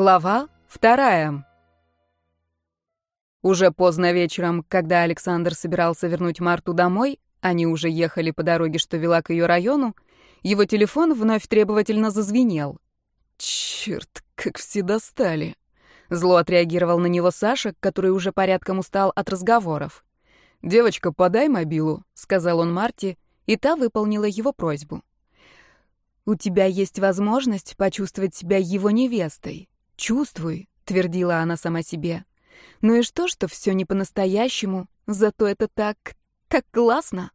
Глава вторая. Уже поздно вечером, когда Александр собирался вернуть Марту домой, они уже ехали по дороге, что вела к ее району, его телефон вновь требовательно зазвенел. «Черт, как все достали!» Зло отреагировал на него Саша, который уже порядком устал от разговоров. «Девочка, подай мобилу», — сказал он Марте, и та выполнила его просьбу. «У тебя есть возможность почувствовать себя его невестой. «Чувствуй», — твердила она сама себе. «Ну и что, что все не по-настоящему, зато это так... так классно!»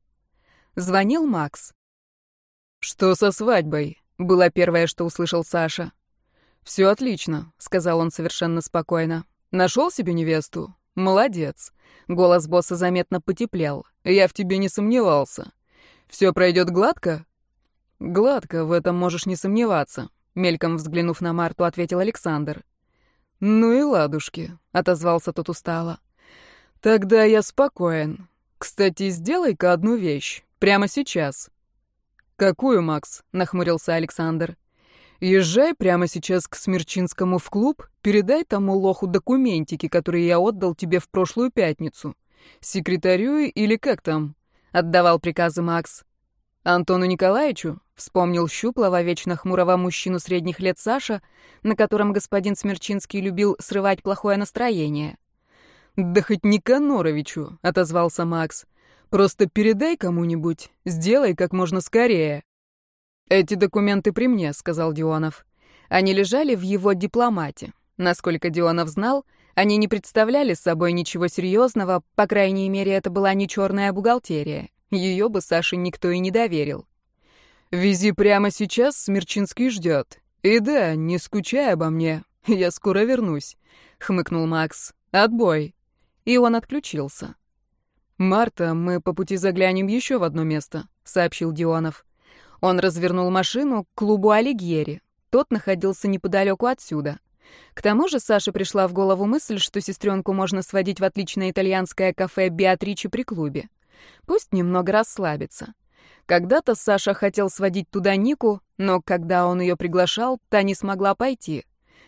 Звонил Макс. «Что со свадьбой?» — было первое, что услышал Саша. «Все отлично», — сказал он совершенно спокойно. «Нашел себе невесту? Молодец». Голос босса заметно потеплел. «Я в тебе не сомневался. Все пройдет гладко?» «Гладко, в этом можешь не сомневаться», Мельком взглянув на Марту, ответил Александр. «Ну и ладушки», — отозвался тот устало. «Тогда я спокоен. Кстати, сделай-ка одну вещь. Прямо сейчас». «Какую, Макс?» — нахмурился Александр. «Езжай прямо сейчас к Смерчинскому в клуб, передай тому лоху документики, которые я отдал тебе в прошлую пятницу. Секретарю или как там?» — отдавал приказы Макс. «Антону Николаевичу?» — вспомнил щуплого, вечно хмурого мужчину средних лет Саша, на котором господин Смерчинский любил срывать плохое настроение. «Да хоть Никаноровичу», — отозвался Макс. «Просто передай кому-нибудь, сделай как можно скорее». «Эти документы при мне», — сказал Дионов. Они лежали в его дипломате. Насколько Дионов знал, они не представляли собой ничего серьезного, по крайней мере, это была не черная бухгалтерия. Ее бы Саше никто и не доверил. «Вези прямо сейчас, Смерчинский ждет. И да, не скучай обо мне, я скоро вернусь», — хмыкнул Макс. «Отбой». И он отключился. «Марта, мы по пути заглянем еще в одно место», — сообщил Дионов. Он развернул машину к клубу Алигьери. Тот находился неподалеку отсюда. К тому же Саше пришла в голову мысль, что сестренку можно сводить в отличное итальянское кафе «Беатриче» при клубе. Пусть немного расслабится. Когда-то Саша хотел сводить туда Нику, но когда он ее приглашал, та не смогла пойти.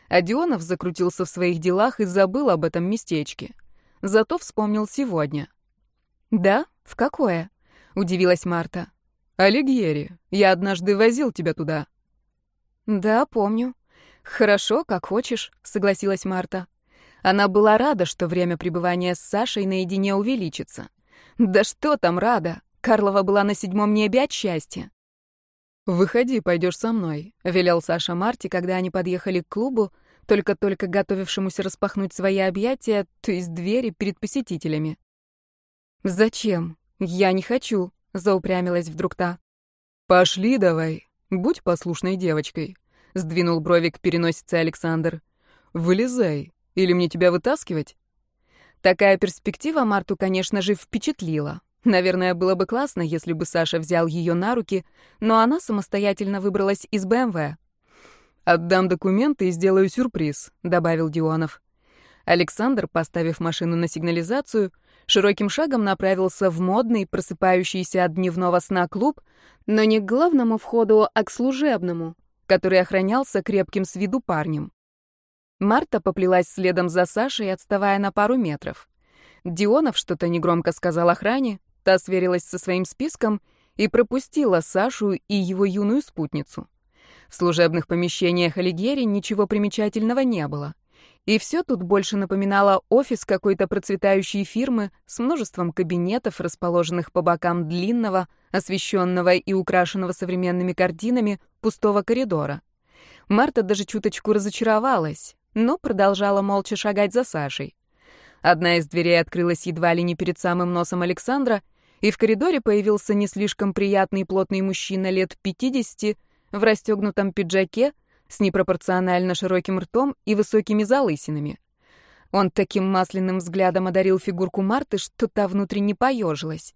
А Дионов закрутился в своих делах и забыл об этом местечке. Зато вспомнил сегодня. «Да? В какое?» — удивилась Марта. «Алигьери. Я однажды возил тебя туда». «Да, помню. Хорошо, как хочешь», — согласилась Марта. Она была рада, что время пребывания с Сашей наедине увеличится. Да что там рада? Карлова была на седьмом небе от счастья. «Выходи, пойдешь со мной», — велел Саша Марти, когда они подъехали к клубу, только-только готовившемуся распахнуть свои объятия, то есть двери перед посетителями. «Зачем? Я не хочу», — заупрямилась вдруг та. «Пошли давай, будь послушной девочкой», — сдвинул бровик переносице Александр. «Вылезай, или мне тебя вытаскивать?» Такая перспектива Марту, конечно же, впечатлила. Наверное, было бы классно, если бы Саша взял ее на руки, но она самостоятельно выбралась из БМВ. «Отдам документы и сделаю сюрприз», — добавил Дионов. Александр, поставив машину на сигнализацию, широким шагом направился в модный, просыпающийся от дневного сна клуб, но не к главному входу, а к служебному, который охранялся крепким с виду парнем. Марта поплелась следом за Сашей, отставая на пару метров. Дионов что-то негромко сказал охране, та сверилась со своим списком и пропустила Сашу и его юную спутницу. В служебных помещениях Алигьери ничего примечательного не было. И все тут больше напоминало офис какой-то процветающей фирмы с множеством кабинетов, расположенных по бокам длинного, освещенного и украшенного современными картинами пустого коридора. Марта даже чуточку разочаровалась но продолжала молча шагать за Сашей. Одна из дверей открылась едва ли не перед самым носом Александра, и в коридоре появился не слишком приятный плотный мужчина лет 50 в расстегнутом пиджаке с непропорционально широким ртом и высокими залысинами. Он таким масляным взглядом одарил фигурку Марты, что та внутренне поежилась.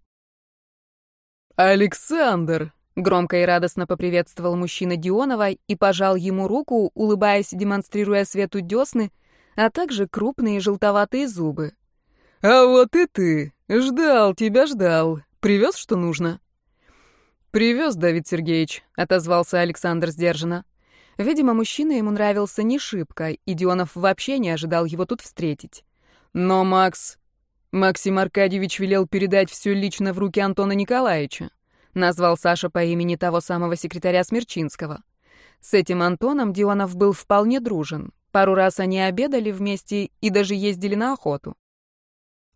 «Александр!» Громко и радостно поприветствовал мужчина Дионова и пожал ему руку, улыбаясь, демонстрируя свету десны, а также крупные желтоватые зубы. «А вот и ты! Ждал тебя, ждал. Привез, что нужно?» «Привез, Давид Сергеевич», — отозвался Александр сдержанно. Видимо, мужчина ему нравился не шибко, и Дионов вообще не ожидал его тут встретить. Но Макс... Максим Аркадьевич велел передать все лично в руки Антона Николаевича. Назвал Саша по имени того самого секретаря Смерчинского. С этим Антоном Дионов был вполне дружен. Пару раз они обедали вместе и даже ездили на охоту.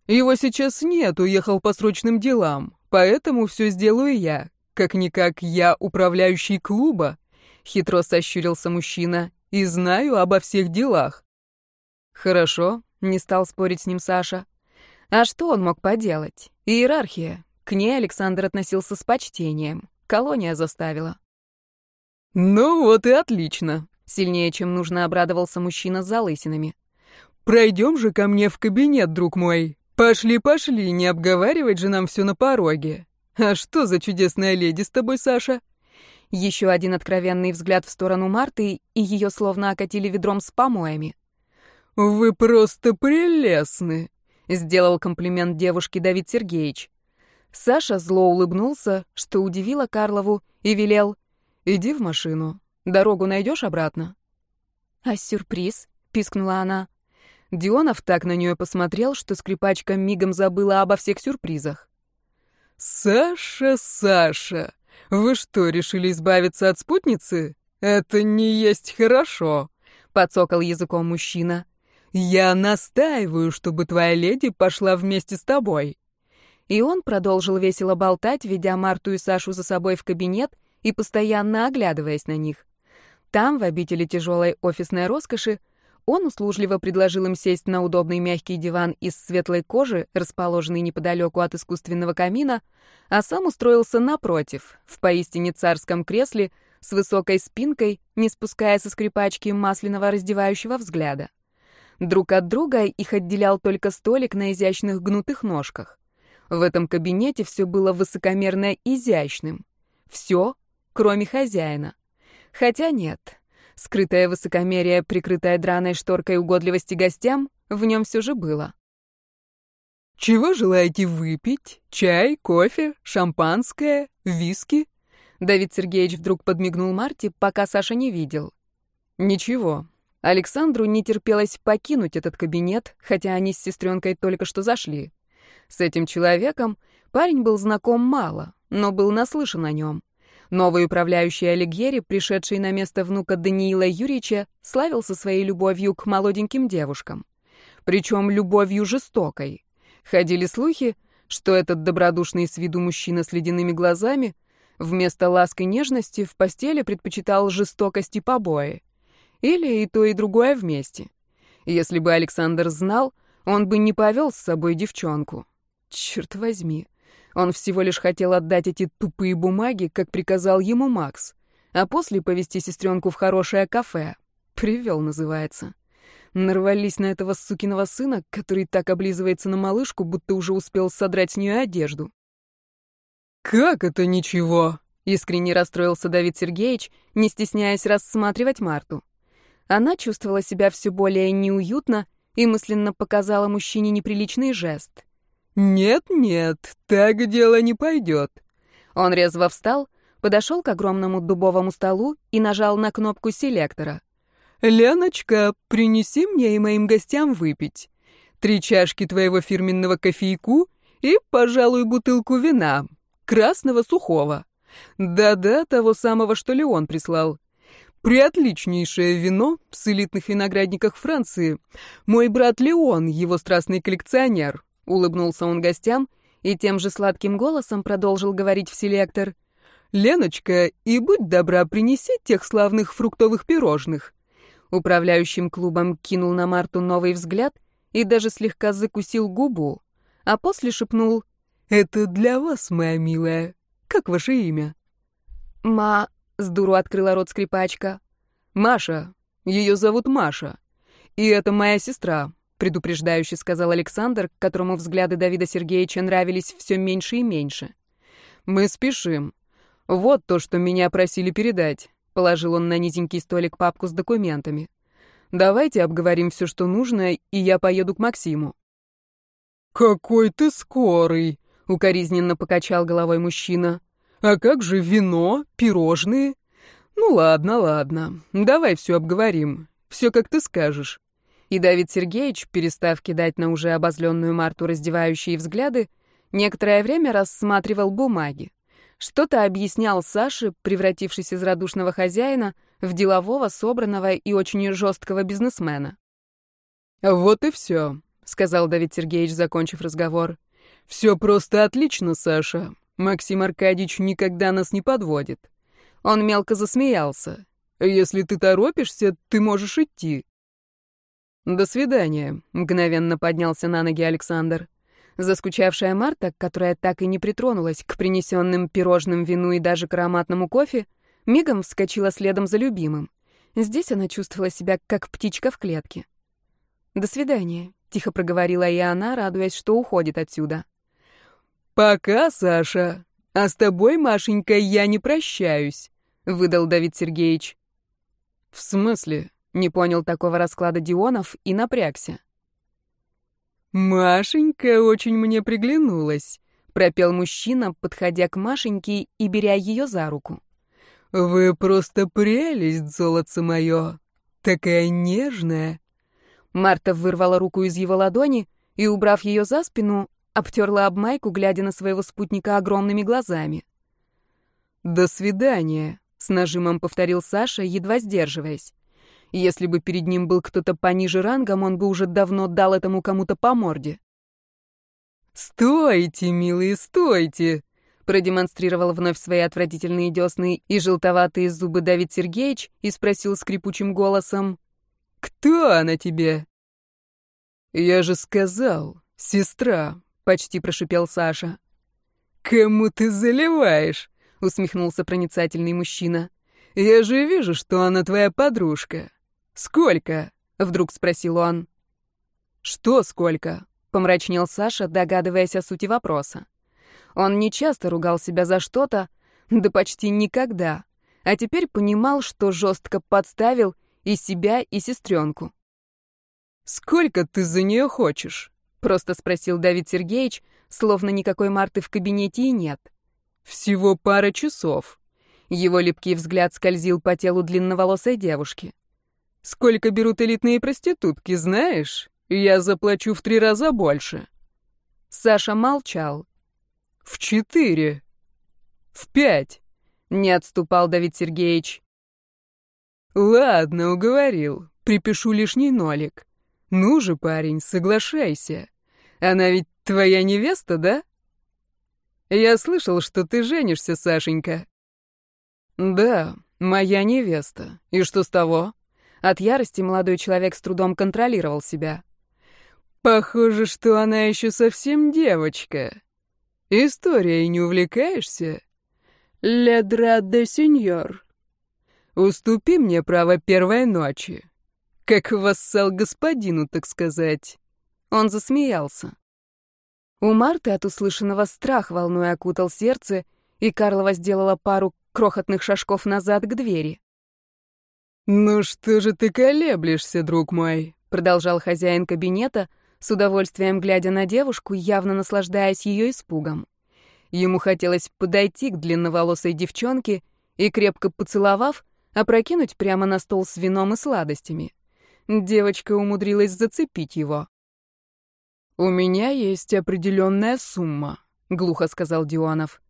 «Его сейчас нет, уехал по срочным делам, поэтому все сделаю я. Как-никак я управляющий клуба», — хитро сощурился мужчина, — «и знаю обо всех делах». «Хорошо», — не стал спорить с ним Саша. А что он мог поделать? Иерархия. К ней Александр относился с почтением. Колония заставила. «Ну вот и отлично», — сильнее, чем нужно, обрадовался мужчина с залысинами. «Пройдем же ко мне в кабинет, друг мой. Пошли, пошли, не обговаривать же нам все на пороге. А что за чудесная леди с тобой, Саша?» Еще один откровенный взгляд в сторону Марты, и ее словно окатили ведром с помоями. «Вы просто прелестны!» — сделал комплимент девушке Давид Сергеевич. Саша зло улыбнулся, что удивило Карлову, и велел «Иди в машину. Дорогу найдешь обратно?» «А сюрприз?» — пискнула она. Дионов так на нее посмотрел, что скрипачка мигом забыла обо всех сюрпризах. «Саша, Саша, вы что, решили избавиться от спутницы? Это не есть хорошо», — подсокал языком мужчина. «Я настаиваю, чтобы твоя леди пошла вместе с тобой». И он продолжил весело болтать, ведя Марту и Сашу за собой в кабинет и постоянно оглядываясь на них. Там, в обители тяжелой офисной роскоши, он услужливо предложил им сесть на удобный мягкий диван из светлой кожи, расположенный неподалеку от искусственного камина, а сам устроился напротив, в поистине царском кресле, с высокой спинкой, не спуская со скрипачки масляного раздевающего взгляда. Друг от друга их отделял только столик на изящных гнутых ножках. В этом кабинете все было высокомерно изящным. Все, кроме хозяина. Хотя нет. Скрытое высокомерие, прикрытое драной шторкой угодливости гостям, в нем все же было. «Чего желаете выпить? Чай, кофе, шампанское, виски?» Давид Сергеевич вдруг подмигнул Марте, пока Саша не видел. «Ничего, Александру не терпелось покинуть этот кабинет, хотя они с сестренкой только что зашли. С этим человеком парень был знаком мало, но был наслышан о нем. Новый управляющий Алигьери, пришедший на место внука Даниила Юрьевича, славился своей любовью к молоденьким девушкам. Причем любовью жестокой. Ходили слухи, что этот добродушный с виду мужчина с ледяными глазами вместо ласки нежности в постели предпочитал жестокость и побои. Или и то, и другое вместе. Если бы Александр знал, он бы не повел с собой девчонку. Черт возьми. Он всего лишь хотел отдать эти тупые бумаги, как приказал ему Макс, а после повести сестренку в хорошее кафе. Привел, называется. Нарвались на этого сукиного сына, который так облизывается на малышку, будто уже успел содрать с нее одежду. «Как это ничего?» — искренне расстроился Давид Сергеевич, не стесняясь рассматривать Марту. Она чувствовала себя все более неуютно и мысленно показала мужчине неприличный жест. «Нет-нет, так дело не пойдет». Он резво встал, подошел к огромному дубовому столу и нажал на кнопку селектора. «Леночка, принеси мне и моим гостям выпить. Три чашки твоего фирменного кофейку и, пожалуй, бутылку вина, красного сухого. Да-да, того самого, что Леон прислал. Приотличнейшее вино с элитных виноградниках Франции. Мой брат Леон, его страстный коллекционер. Улыбнулся он гостям и тем же сладким голосом продолжил говорить в селектор. «Леночка, и будь добра, принеси тех славных фруктовых пирожных». Управляющим клубом кинул на Марту новый взгляд и даже слегка закусил губу, а после шепнул «Это для вас, моя милая. Как ваше имя?» «Ма...» С дуру открыла рот скрипачка. «Маша. Ее зовут Маша. И это моя сестра», — предупреждающе сказал Александр, которому взгляды Давида Сергеевича нравились все меньше и меньше. «Мы спешим. Вот то, что меня просили передать», — положил он на низенький столик папку с документами. «Давайте обговорим все, что нужно, и я поеду к Максиму». «Какой ты скорый!» — укоризненно покачал головой мужчина. А как же вино, пирожные? «Ну ладно, ладно. Давай все обговорим. Все, как ты скажешь». И Давид Сергеевич, перестав кидать на уже обозленную Марту раздевающие взгляды, некоторое время рассматривал бумаги. Что-то объяснял Саше, превратившись из радушного хозяина в делового, собранного и очень жесткого бизнесмена. «Вот и все», — сказал Давид Сергеевич, закончив разговор. «Все просто отлично, Саша. Максим Аркадьевич никогда нас не подводит». Он мелко засмеялся. «Если ты торопишься, ты можешь идти». «До свидания», — мгновенно поднялся на ноги Александр. Заскучавшая Марта, которая так и не притронулась к принесенным пирожным вину и даже к ароматному кофе, мигом вскочила следом за любимым. Здесь она чувствовала себя как птичка в клетке. «До свидания», — тихо проговорила и она, радуясь, что уходит отсюда. «Пока, Саша. А с тобой, Машенька, я не прощаюсь», — выдал Давид Сергеевич. «В смысле?» — не понял такого расклада Дионов и напрягся. «Машенька очень мне приглянулась», — пропел мужчина, подходя к Машеньке и беря ее за руку. «Вы просто прелесть, золотце мое! Такая нежная!» Марта вырвала руку из его ладони и, убрав ее за спину, обтерла об майку, глядя на своего спутника огромными глазами. «До свидания», — с нажимом повторил Саша, едва сдерживаясь. Если бы перед ним был кто-то пониже рангом, он бы уже давно дал этому кому-то по морде. «Стойте, милые, стойте!» продемонстрировал вновь свои отвратительные десны и желтоватые зубы Давид Сергеевич и спросил скрипучим голосом, «Кто она тебе?» «Я же сказал, сестра», — почти прошипел Саша. «Кому ты заливаешь?» — усмехнулся проницательный мужчина. «Я же вижу, что она твоя подружка. «Сколько?» — вдруг спросил он. «Что сколько?» — помрачнел Саша, догадываясь о сути вопроса. Он не часто ругал себя за что-то, да почти никогда, а теперь понимал, что жестко подставил и себя, и сестренку. «Сколько ты за нее хочешь?» — просто спросил Давид Сергеевич, словно никакой Марты в кабинете и нет. «Всего пара часов». Его липкий взгляд скользил по телу длинноволосой девушки. Сколько берут элитные проститутки, знаешь? Я заплачу в три раза больше. Саша молчал. В четыре. В пять. Не отступал Давид Сергеевич. Ладно, уговорил. Припишу лишний нолик. Ну же, парень, соглашайся. Она ведь твоя невеста, да? Я слышал, что ты женишься, Сашенька. Да, моя невеста. И что с того? От ярости молодой человек с трудом контролировал себя. «Похоже, что она еще совсем девочка. Историей не увлекаешься?» «Ледра де сеньор». «Уступи мне право первой ночи. Как вассал господину, так сказать». Он засмеялся. У Марты от услышанного страх волной окутал сердце, и Карлова сделала пару крохотных шажков назад к двери. «Ну что же ты колеблешься, друг мой?» — продолжал хозяин кабинета, с удовольствием глядя на девушку, явно наслаждаясь ее испугом. Ему хотелось подойти к длинноволосой девчонке и, крепко поцеловав, опрокинуть прямо на стол с вином и сладостями. Девочка умудрилась зацепить его. «У меня есть определенная сумма», — глухо сказал Дионов.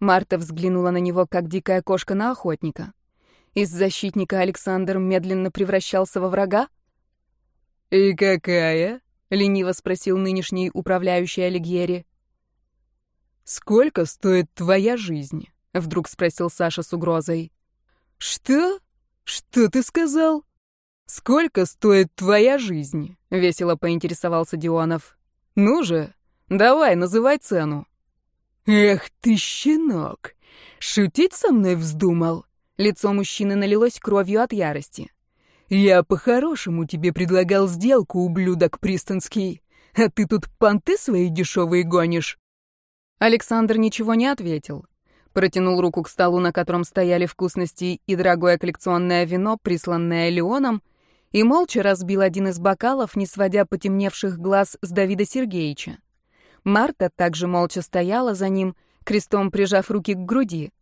Марта взглянула на него, как дикая кошка на охотника. Из защитника Александр медленно превращался во врага? «И какая?» — лениво спросил нынешний управляющий Алигьери. «Сколько стоит твоя жизнь?» — вдруг спросил Саша с угрозой. «Что? Что ты сказал?» «Сколько стоит твоя жизнь?» — весело поинтересовался Дионов. «Ну же, давай, называй цену». «Эх ты, щенок! Шутить со мной вздумал?» Лицо мужчины налилось кровью от ярости. «Я по-хорошему тебе предлагал сделку, ублюдок пристанский, а ты тут понты свои дешевые гонишь». Александр ничего не ответил. Протянул руку к столу, на котором стояли вкусности и дорогое коллекционное вино, присланное Леоном, и молча разбил один из бокалов, не сводя потемневших глаз с Давида Сергеевича. Марта также молча стояла за ним, крестом прижав руки к груди.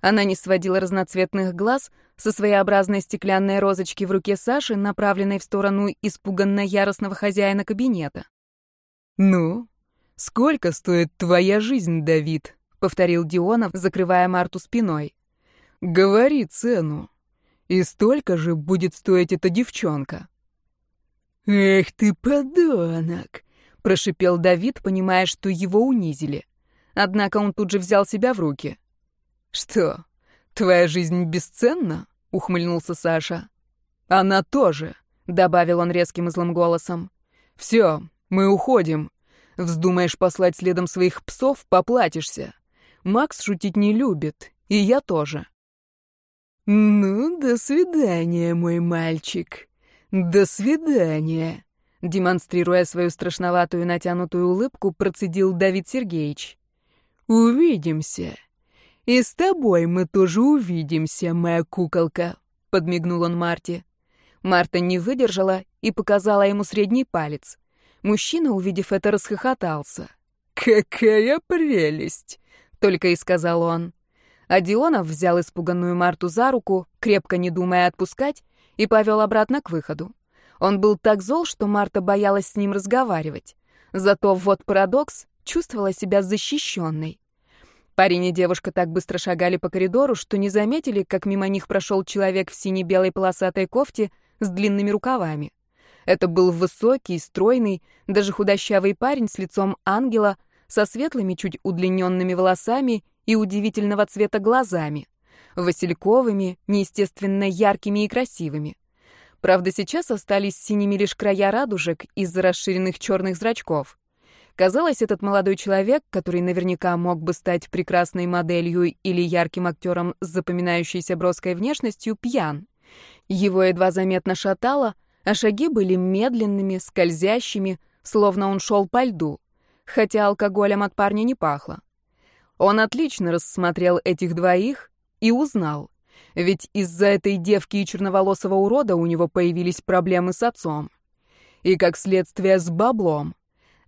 Она не сводила разноцветных глаз со своеобразной стеклянной розочки в руке Саши, направленной в сторону испуганно-яростного хозяина кабинета. «Ну, сколько стоит твоя жизнь, Давид?» — повторил Дионов, закрывая Марту спиной. «Говори цену. И столько же будет стоить эта девчонка». «Эх ты, подонок!» — прошипел Давид, понимая, что его унизили. Однако он тут же взял себя в руки. «Что, твоя жизнь бесценна?» — ухмыльнулся Саша. «Она тоже», — добавил он резким и злым голосом. «Все, мы уходим. Вздумаешь послать следом своих псов — поплатишься. Макс шутить не любит, и я тоже. «Ну, до свидания, мой мальчик. До свидания», — демонстрируя свою страшноватую натянутую улыбку, процедил Давид Сергеевич. «Увидимся. И с тобой мы тоже увидимся, моя куколка», — подмигнул он Марте. Марта не выдержала и показала ему средний палец. Мужчина, увидев это, расхохотался. «Какая прелесть!» только и сказал он. А Дионов взял испуганную Марту за руку, крепко не думая отпускать, и повел обратно к выходу. Он был так зол, что Марта боялась с ним разговаривать. Зато вот парадокс, чувствовала себя защищенной. Парень и девушка так быстро шагали по коридору, что не заметили, как мимо них прошел человек в сине-белой полосатой кофте с длинными рукавами. Это был высокий, стройный, даже худощавый парень с лицом ангела, со светлыми, чуть удлиненными волосами и удивительного цвета глазами, васильковыми, неестественно яркими и красивыми. Правда, сейчас остались синими лишь края радужек из-за расширенных черных зрачков. Казалось, этот молодой человек, который наверняка мог бы стать прекрасной моделью или ярким актером с запоминающейся броской внешностью, пьян. Его едва заметно шатало, а шаги были медленными, скользящими, словно он шел по льду хотя алкоголем от парня не пахло. Он отлично рассмотрел этих двоих и узнал, ведь из-за этой девки и черноволосого урода у него появились проблемы с отцом. И как следствие с баблом.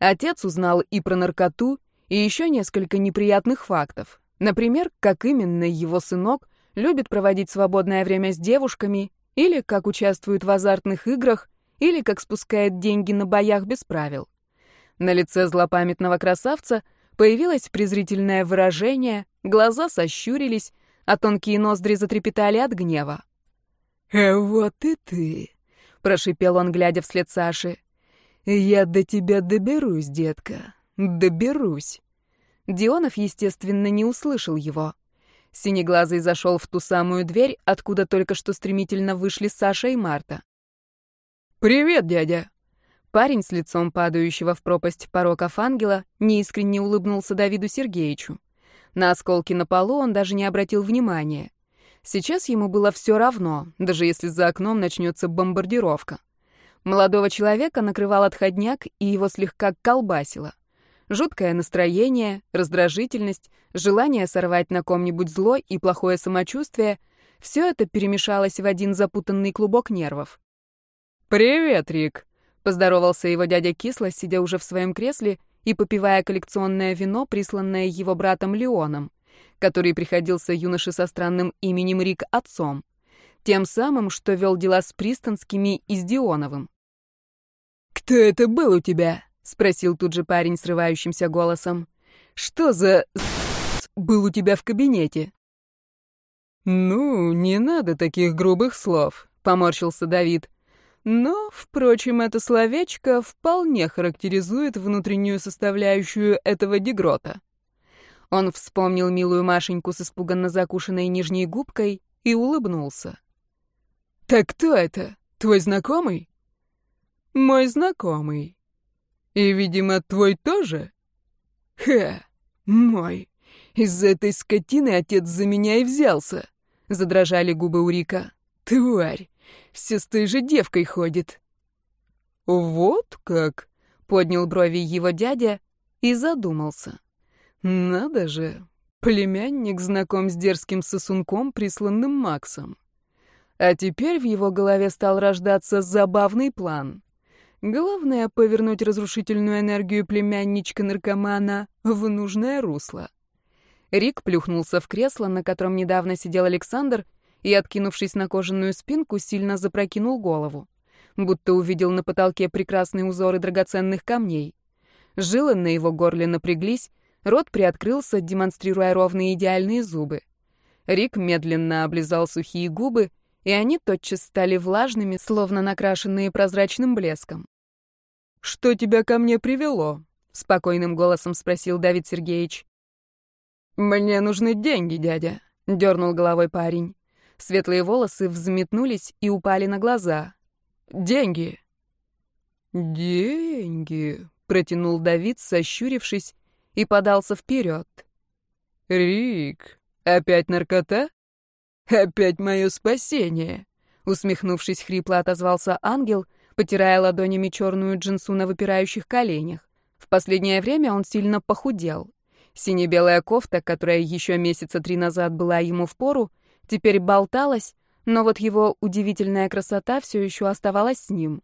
Отец узнал и про наркоту, и еще несколько неприятных фактов. Например, как именно его сынок любит проводить свободное время с девушками, или как участвует в азартных играх, или как спускает деньги на боях без правил. На лице злопамятного красавца появилось презрительное выражение, глаза сощурились, а тонкие ноздри затрепетали от гнева. «А вот и ты!» — прошипел он, глядя вслед Саши. «Я до тебя доберусь, детка, доберусь». Дионов, естественно, не услышал его. Синеглазый зашел в ту самую дверь, откуда только что стремительно вышли Саша и Марта. «Привет, дядя!» Парень с лицом падающего в пропасть пороков ангела неискренне улыбнулся Давиду Сергеевичу. На осколки на полу он даже не обратил внимания. Сейчас ему было все равно, даже если за окном начнется бомбардировка. Молодого человека накрывал отходняк, и его слегка колбасило. Жуткое настроение, раздражительность, желание сорвать на ком-нибудь зло и плохое самочувствие — все это перемешалось в один запутанный клубок нервов. «Привет, Рик!» Поздоровался его дядя кисло, сидя уже в своем кресле и попивая коллекционное вино, присланное его братом Леоном, который приходился юноше со странным именем Рик отцом, тем самым, что вел дела с Пристонскими и с Дионовым. «Кто это был у тебя?» — спросил тут же парень срывающимся голосом. «Что за был у тебя в кабинете?» «Ну, не надо таких грубых слов», — поморщился Давид. Но, впрочем, это словечко вполне характеризует внутреннюю составляющую этого дегрота. Он вспомнил милую Машеньку с испуганно закушенной нижней губкой и улыбнулся. «Так кто это? Твой знакомый?» «Мой знакомый. И, видимо, твой тоже?» «Ха, мой. Из-за этой скотины отец за меня и взялся», — задрожали губы у Рика. «Тварь! Все с той же девкой ходит». «Вот как?» — поднял брови его дядя и задумался. «Надо же, племянник знаком с дерзким сосунком, присланным Максом. А теперь в его голове стал рождаться забавный план. Главное — повернуть разрушительную энергию племянничка-наркомана в нужное русло». Рик плюхнулся в кресло, на котором недавно сидел Александр, и, откинувшись на кожаную спинку, сильно запрокинул голову, будто увидел на потолке прекрасные узоры драгоценных камней. Жилы на его горле напряглись, рот приоткрылся, демонстрируя ровные идеальные зубы. Рик медленно облизал сухие губы, и они тотчас стали влажными, словно накрашенные прозрачным блеском. «Что тебя ко мне привело?» — спокойным голосом спросил Давид Сергеевич. «Мне нужны деньги, дядя», — дернул головой парень. Светлые волосы взметнулись и упали на глаза. «Деньги». «Деньги», — протянул Давид, сощурившись, и подался вперед. «Рик, опять наркота? Опять мое спасение!» Усмехнувшись, хрипло отозвался ангел, потирая ладонями черную джинсу на выпирающих коленях. В последнее время он сильно похудел. Сине-белая кофта, которая еще месяца три назад была ему в пору, теперь болталась, но вот его удивительная красота все еще оставалась с ним.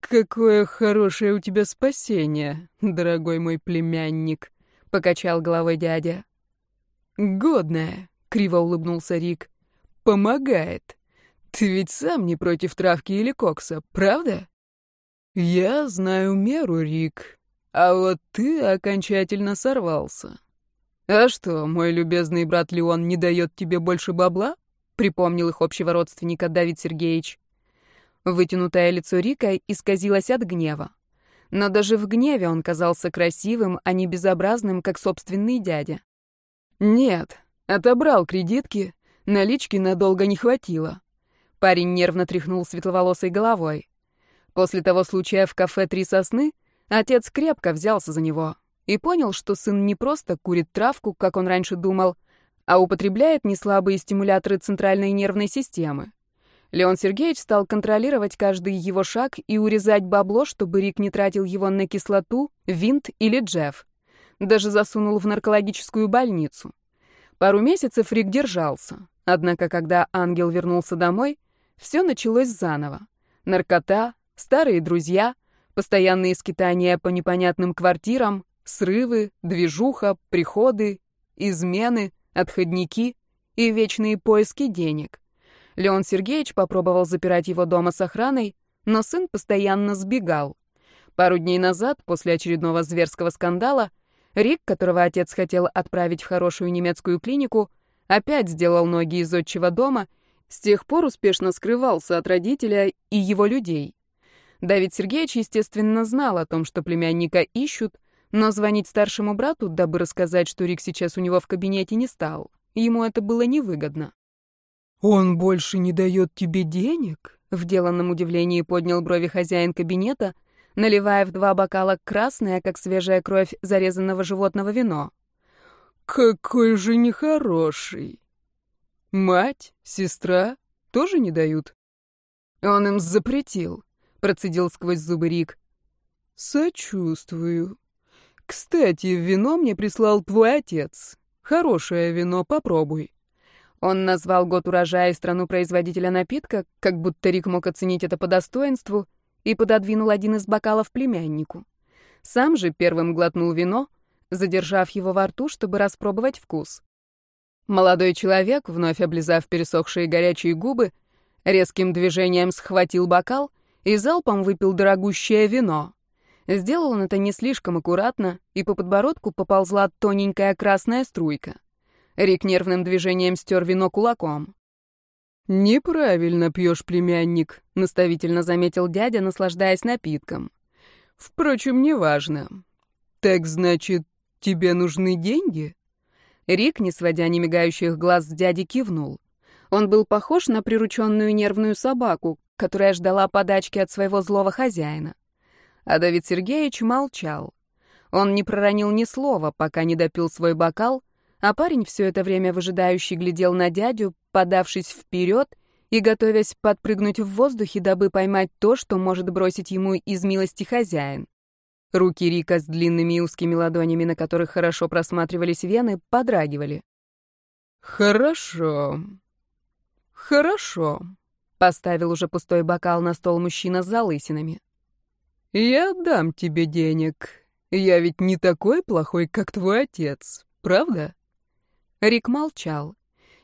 «Какое хорошее у тебя спасение, дорогой мой племянник», — покачал головой дядя. «Годное», — криво улыбнулся Рик. «Помогает. Ты ведь сам не против травки или кокса, правда?» «Я знаю меру, Рик, а вот ты окончательно сорвался. А что, мой любезный брат Леон не дает тебе больше бабла?» — припомнил их общего родственника Давид Сергеевич. Вытянутое лицо Рика исказилось от гнева. Но даже в гневе он казался красивым, а не безобразным, как собственный дядя. «Нет, отобрал кредитки, налички надолго не хватило». Парень нервно тряхнул светловолосой головой. После того случая в кафе «Три сосны» отец крепко взялся за него и понял, что сын не просто курит травку, как он раньше думал, а употребляет неслабые стимуляторы центральной нервной системы. Леон Сергеевич стал контролировать каждый его шаг и урезать бабло, чтобы Рик не тратил его на кислоту, винт или джефф. Даже засунул в наркологическую больницу. Пару месяцев Рик держался. Однако, когда ангел вернулся домой, все началось заново. Наркота, старые друзья, постоянные скитания по непонятным квартирам, срывы, движуха, приходы, измены, отходники и вечные поиски денег. Леон Сергеевич попробовал запирать его дома с охраной, но сын постоянно сбегал. Пару дней назад, после очередного зверского скандала, Рик, которого отец хотел отправить в хорошую немецкую клинику, опять сделал ноги из отчего дома, с тех пор успешно скрывался от родителя и его людей. Давид Сергеевич, естественно, знал о том, что племянника ищут, но звонить старшему брату, дабы рассказать, что Рик сейчас у него в кабинете, не стал. Ему это было невыгодно. «Он больше не дает тебе денег?» В деланном удивлении поднял брови хозяин кабинета, наливая в два бокала красное, как свежая кровь зарезанного животного вино. «Какой же нехороший! Мать, сестра тоже не дают?» «Он им запретил», — процедил сквозь зубы Рик. «Сочувствую. Кстати, вино мне прислал твой отец. Хорошее вино, попробуй». Он назвал год урожая и страну производителя напитка, как будто Рик мог оценить это по достоинству, и пододвинул один из бокалов племяннику. Сам же первым глотнул вино, задержав его во рту, чтобы распробовать вкус. Молодой человек, вновь облизав пересохшие горячие губы, резким движением схватил бокал и залпом выпил дорогущее вино. Сделал он это не слишком аккуратно, и по подбородку поползла тоненькая красная струйка. Рик нервным движением стер вино кулаком. «Неправильно пьешь, племянник», — наставительно заметил дядя, наслаждаясь напитком. «Впрочем, неважно. Так значит, тебе нужны деньги?» Рик, не сводя немигающих глаз с дяди, кивнул. Он был похож на прирученную нервную собаку, которая ждала подачки от своего злого хозяина. А Давид Сергеевич молчал. Он не проронил ни слова, пока не допил свой бокал, а парень все это время выжидающий глядел на дядю, подавшись вперед и готовясь подпрыгнуть в воздухе, дабы поймать то, что может бросить ему из милости хозяин. Руки Рика с длинными и узкими ладонями, на которых хорошо просматривались вены, подрагивали. «Хорошо. Хорошо», — поставил уже пустой бокал на стол мужчина с залысинами. «Я дам тебе денег. Я ведь не такой плохой, как твой отец, правда?» Рик молчал.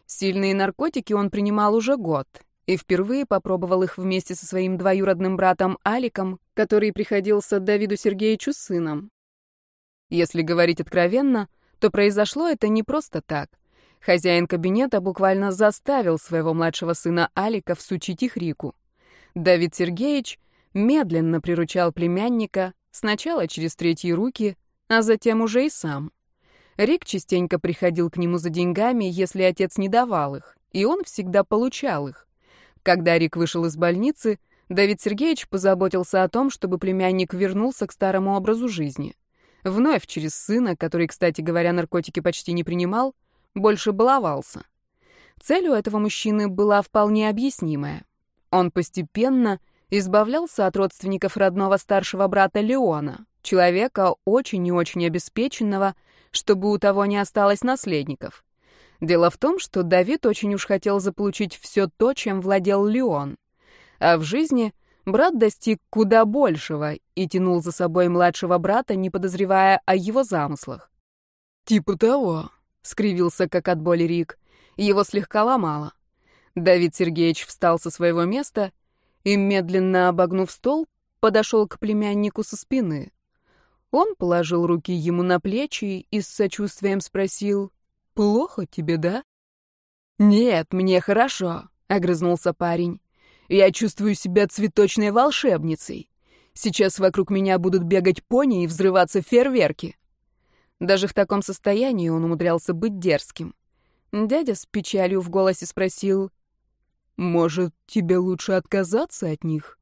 Сильные наркотики он принимал уже год и впервые попробовал их вместе со своим двоюродным братом Аликом, который приходился Давиду Сергеевичу сыном. Если говорить откровенно, то произошло это не просто так. Хозяин кабинета буквально заставил своего младшего сына Алика всучить их Рику. Давид Сергеевич медленно приручал племянника, сначала через третьи руки, а затем уже и сам. Рик частенько приходил к нему за деньгами, если отец не давал их, и он всегда получал их. Когда Рик вышел из больницы, Давид Сергеевич позаботился о том, чтобы племянник вернулся к старому образу жизни. Вновь через сына, который, кстати говоря, наркотики почти не принимал, больше баловался. Цель у этого мужчины была вполне объяснимая. Он постепенно избавлялся от родственников родного старшего брата Леона, человека очень и очень обеспеченного, чтобы у того не осталось наследников. Дело в том, что Давид очень уж хотел заполучить все то, чем владел Леон. А в жизни брат достиг куда большего и тянул за собой младшего брата, не подозревая о его замыслах. «Типа того», — скривился как от боли Рик. Его слегка ломало. Давид Сергеевич встал со своего места и, медленно обогнув стол, подошел к племяннику со спины. Он положил руки ему на плечи и с сочувствием спросил, «Плохо тебе, да?» «Нет, мне хорошо», — огрызнулся парень. «Я чувствую себя цветочной волшебницей. Сейчас вокруг меня будут бегать пони и взрываться фейерверки». Даже в таком состоянии он умудрялся быть дерзким. Дядя с печалью в голосе спросил, «Может, тебе лучше отказаться от них?»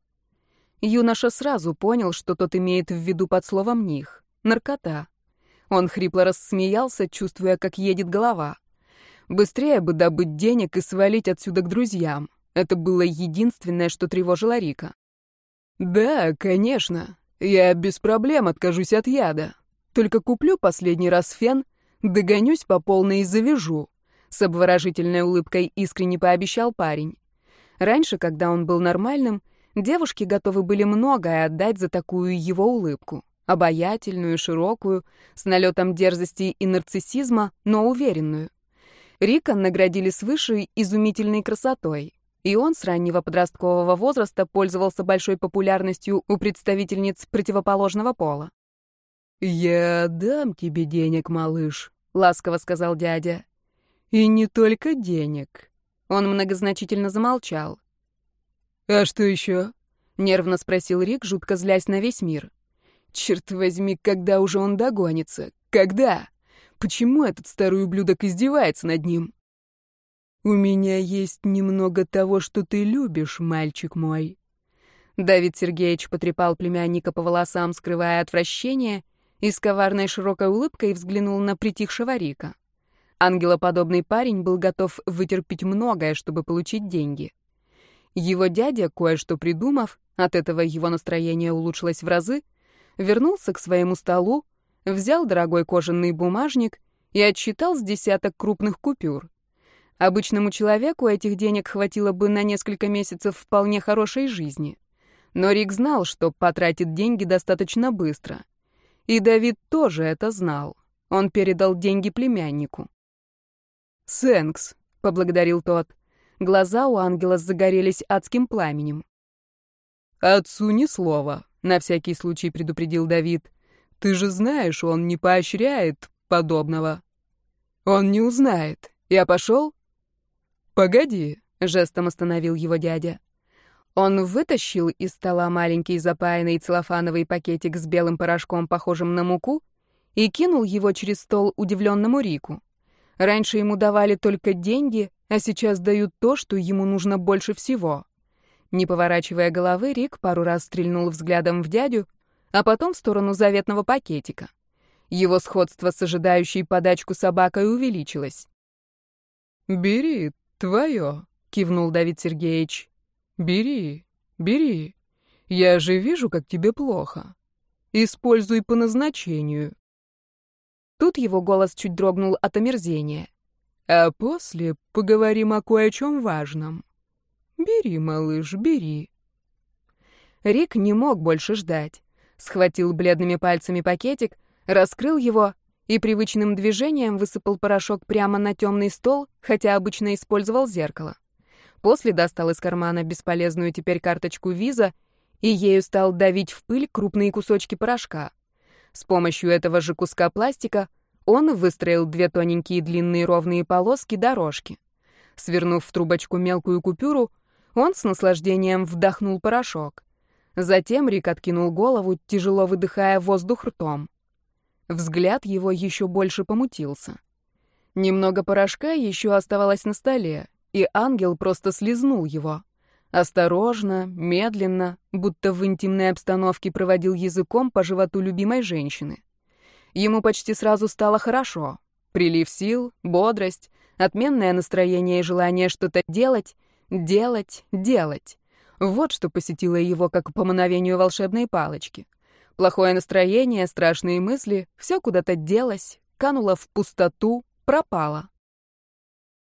Юноша сразу понял, что тот имеет в виду под словом «них» — наркота. Он хрипло рассмеялся, чувствуя, как едет голова. Быстрее бы добыть денег и свалить отсюда к друзьям. Это было единственное, что тревожило Рика. «Да, конечно. Я без проблем откажусь от яда. Только куплю последний раз фен, догонюсь по полной и завяжу», — с обворожительной улыбкой искренне пообещал парень. Раньше, когда он был нормальным, девушки готовы были многое отдать за такую его улыбку. Обаятельную, широкую, с налетом дерзости и нарциссизма, но уверенную. Рика наградили свыше изумительной красотой, и он с раннего подросткового возраста пользовался большой популярностью у представительниц противоположного пола. «Я дам тебе денег, малыш», — ласково сказал дядя. «И не только денег». Он многозначительно замолчал. «А что еще?» — нервно спросил Рик, жутко злясь на весь мир. «Черт возьми, когда уже он догонится? Когда? Почему этот старый ублюдок издевается над ним?» «У меня есть немного того, что ты любишь, мальчик мой». Давид Сергеевич потрепал племянника по волосам, скрывая отвращение, и с коварной широкой улыбкой взглянул на притихшего Рика. Ангелоподобный парень был готов вытерпеть многое, чтобы получить деньги. Его дядя, кое-что придумав, от этого его настроение улучшилось в разы, вернулся к своему столу, взял дорогой кожаный бумажник и отсчитал с десяток крупных купюр. Обычному человеку этих денег хватило бы на несколько месяцев вполне хорошей жизни. Но Рик знал, что потратит деньги достаточно быстро. И Давид тоже это знал. Он передал деньги племяннику. «Сэнкс», — поблагодарил тот. Глаза у ангела загорелись адским пламенем. «Отцу ни слова», — на всякий случай предупредил Давид. «Ты же знаешь, он не поощряет подобного». «Он не узнает. Я пошел?» «Погоди», — жестом остановил его дядя. Он вытащил из стола маленький запаянный целлофановый пакетик с белым порошком, похожим на муку, и кинул его через стол удивленному Рику. Раньше ему давали только деньги, а сейчас дают то, что ему нужно больше всего. Не поворачивая головы, Рик пару раз стрельнул взглядом в дядю, а потом в сторону заветного пакетика. Его сходство с ожидающей подачку собакой увеличилось. «Бери, твое», — кивнул Давид Сергеевич. Бери, бери. Я же вижу, как тебе плохо. Используй по назначению. Тут его голос чуть дрогнул от омерзения. А после поговорим о кое о чем важном. Бери, малыш, бери. Рик не мог больше ждать. Схватил бледными пальцами пакетик, раскрыл его и привычным движением высыпал порошок прямо на темный стол, хотя обычно использовал зеркало. После достал из кармана бесполезную теперь карточку виза и ею стал давить в пыль крупные кусочки порошка. С помощью этого же куска пластика он выстроил две тоненькие длинные ровные полоски дорожки. Свернув в трубочку мелкую купюру, он с наслаждением вдохнул порошок. Затем Рик откинул голову, тяжело выдыхая воздух ртом. Взгляд его еще больше помутился. Немного порошка еще оставалось на столе, и ангел просто слезнул его. Осторожно, медленно, будто в интимной обстановке проводил языком по животу любимой женщины. Ему почти сразу стало хорошо. Прилив сил, бодрость, отменное настроение и желание что-то делать, делать, делать. Вот что посетило его, как по мановению волшебной палочки. Плохое настроение, страшные мысли — все куда-то делось, кануло в пустоту, пропало.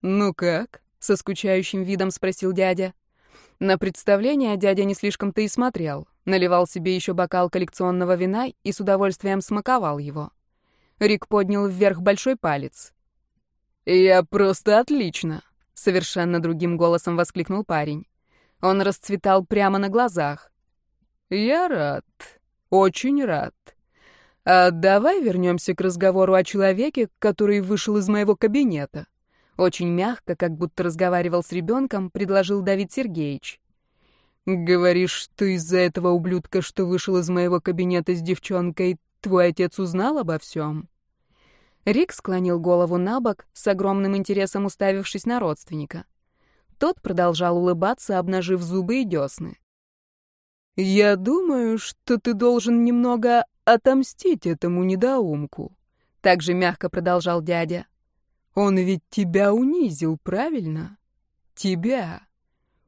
«Ну как?» — со скучающим видом спросил дядя. На представление дядя не слишком-то и смотрел. Наливал себе еще бокал коллекционного вина и с удовольствием смаковал его. Рик поднял вверх большой палец. «Я просто отлично!» — совершенно другим голосом воскликнул парень. Он расцветал прямо на глазах. «Я рад, очень рад. А давай вернемся к разговору о человеке, который вышел из моего кабинета». Очень мягко, как будто разговаривал с ребенком, предложил Давид Сергеевич. «Говоришь, что из-за этого ублюдка, что вышел из моего кабинета с девчонкой, твой отец узнал обо всем?» Рик склонил голову на бок, с огромным интересом уставившись на родственника. Тот продолжал улыбаться, обнажив зубы и десны. «Я думаю, что ты должен немного отомстить этому недоумку», — также мягко продолжал дядя. Он ведь тебя унизил, правильно? Тебя.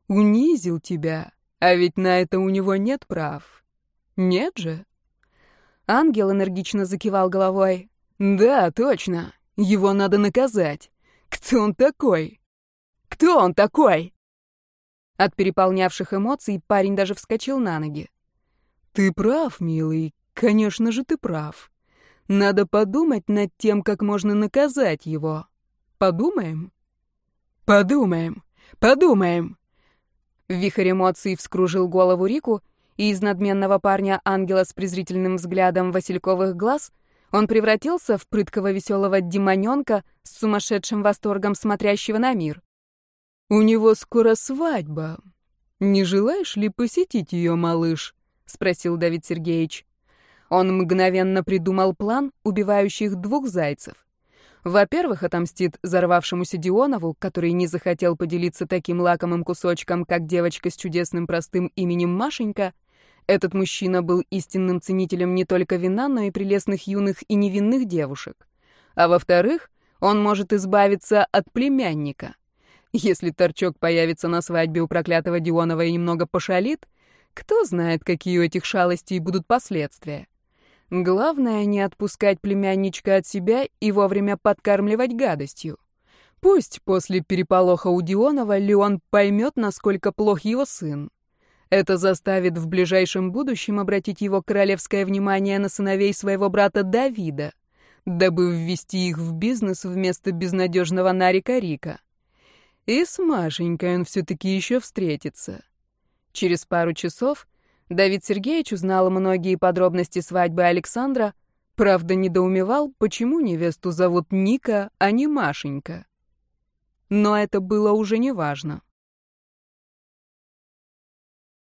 Унизил тебя, а ведь на это у него нет прав. Нет же? Ангел энергично закивал головой. Да, точно. Его надо наказать. Кто он такой? Кто он такой? От переполнявших эмоций парень даже вскочил на ноги. Ты прав, милый. Конечно же, ты прав. Надо подумать над тем, как можно наказать его. Подумаем? Подумаем. Подумаем. Вихрь эмоций вскружил голову Рику, и из надменного парня ангела с презрительным взглядом васильковых глаз он превратился в прыткого веселого демоненка с сумасшедшим восторгом смотрящего на мир. «У него скоро свадьба. Не желаешь ли посетить ее, малыш?» — спросил Давид Сергеевич. Он мгновенно придумал план, убивающих двух зайцев. Во-первых, отомстит взорвавшемуся Дионову, который не захотел поделиться таким лакомым кусочком, как девочка с чудесным простым именем Машенька. Этот мужчина был истинным ценителем не только вина, но и прелестных юных и невинных девушек. А во-вторых, он может избавиться от племянника. Если торчок появится на свадьбе у проклятого Дионова и немного пошалит, кто знает, какие у этих шалостей будут последствия. Главное не отпускать племянничка от себя и вовремя подкармливать гадостью. Пусть после переполоха у Дионова Леон поймет, насколько плох его сын. Это заставит в ближайшем будущем обратить его королевское внимание на сыновей своего брата Давида, дабы ввести их в бизнес вместо безнадежного Нарика Рика. И с Машенькой он все-таки еще встретится. Через пару часов Давид Сергеевич узнал многие подробности свадьбы Александра, правда, недоумевал, почему невесту зовут Ника, а не Машенька. Но это было уже неважно.